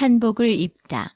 한복을 입다.